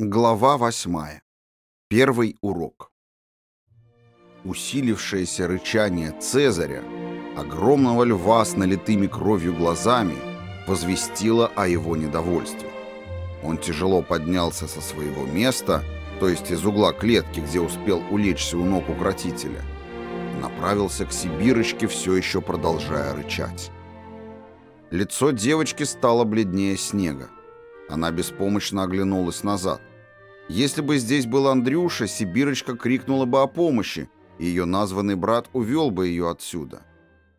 Глава восьмая. Первый урок. Усилившееся рычание Цезаря, огромного льва с налитыми кровью глазами, возвестило о его недовольстве. Он тяжело поднялся со своего места, то есть из угла клетки, где успел улечься у ног укротителя, направился к Сибирочке, все еще продолжая рычать. Лицо девочки стало бледнее снега. Она беспомощно оглянулась назад. Если бы здесь был Андрюша, Сибирочка крикнула бы о помощи, и ее названный брат увел бы ее отсюда.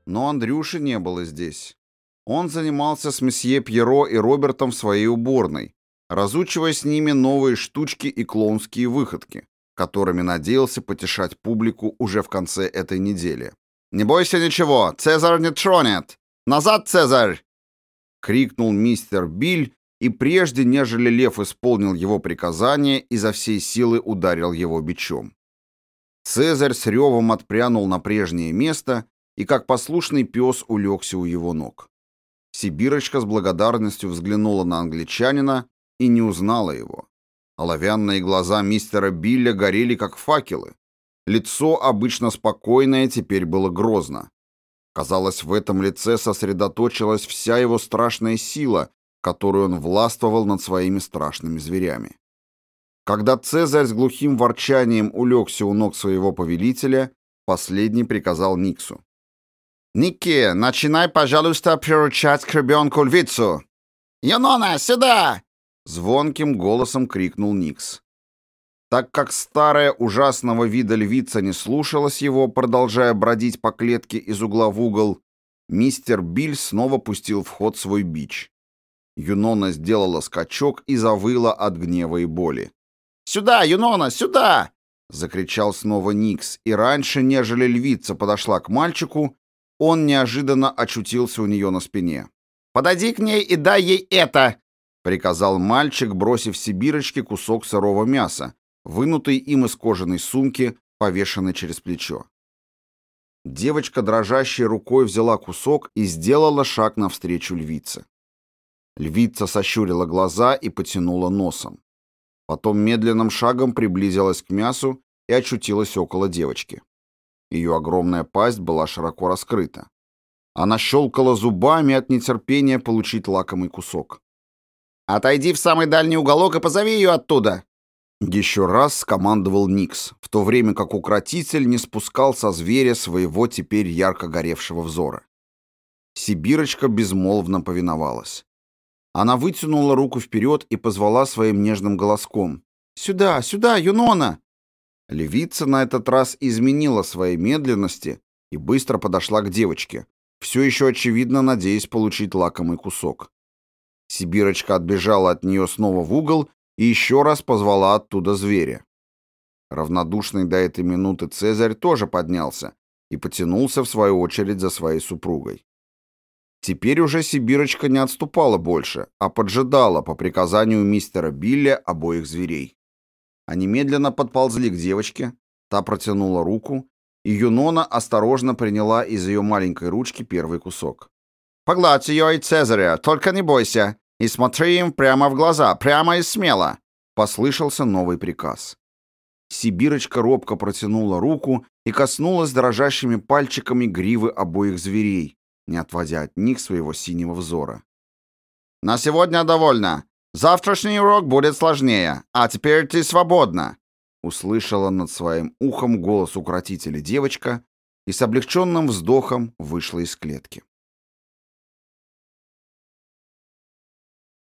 Но Андрюши не было здесь. Он занимался с месье Пьеро и Робертом в своей уборной, разучивая с ними новые штучки и клоунские выходки, которыми надеялся потешать публику уже в конце этой недели. «Не бойся ничего, Цезарь не тронет! Назад, Цезарь!» — крикнул мистер Биль, и прежде, нежели лев исполнил его приказание, изо всей силы ударил его бичом. Цезарь с ревом отпрянул на прежнее место и, как послушный пес, улегся у его ног. Сибирочка с благодарностью взглянула на англичанина и не узнала его. Оловянные глаза мистера Билля горели, как факелы. Лицо, обычно спокойное, теперь было грозно. Казалось, в этом лице сосредоточилась вся его страшная сила, которую он властвовал над своими страшными зверями. Когда Цезарь с глухим ворчанием улегся у ног своего повелителя, последний приказал Никсу. «Никки, начинай, пожалуйста, приручать к ребенку львицу!» «Юнона, сюда!» — звонким голосом крикнул Никс. Так как старая ужасного вида львица не слушалась его, продолжая бродить по клетке из угла в угол, мистер Биль снова пустил в ход свой бич. Юнона сделала скачок и завыла от гнева и боли. «Сюда, Юнона, сюда!» — закричал снова Никс, и раньше, нежели львица подошла к мальчику, он неожиданно очутился у нее на спине. «Подойди к ней и дай ей это!» — приказал мальчик, бросив Сибирочке кусок сырого мяса, вынутый им из кожаной сумки, повешенной через плечо. Девочка дрожащей рукой взяла кусок и сделала шаг навстречу львице. Львица сощурила глаза и потянула носом. Потом медленным шагом приблизилась к мясу и очутилась около девочки. Ее огромная пасть была широко раскрыта. Она щелкала зубами от нетерпения получить лакомый кусок. «Отойди в самый дальний уголок и позови ее оттуда!» Еще раз скомандовал Никс, в то время как укротитель не спускал со зверя своего теперь ярко горевшего взора. Сибирочка безмолвно повиновалась. Она вытянула руку вперед и позвала своим нежным голоском. «Сюда, сюда, Юнона!» Левица на этот раз изменила своей медленности и быстро подошла к девочке, все еще очевидно надеясь получить лакомый кусок. Сибирочка отбежала от нее снова в угол и еще раз позвала оттуда зверя. Равнодушный до этой минуты Цезарь тоже поднялся и потянулся в свою очередь за своей супругой. Теперь уже Сибирочка не отступала больше, а поджидала по приказанию мистера Билля обоих зверей. Они медленно подползли к девочке, та протянула руку, и Юнона осторожно приняла из ее маленькой ручки первый кусок. «Погладь ее и Цезаря, только не бойся, и смотри им прямо в глаза, прямо и смело!» — послышался новый приказ. Сибирочка робко протянула руку и коснулась дрожащими пальчиками гривы обоих зверей, не отводя от них своего синего взора. «На сегодня довольно. Завтрашний урок будет сложнее. А теперь ты свободна!» Услышала над своим ухом голос укротителя девочка и с облегченным вздохом вышла из клетки.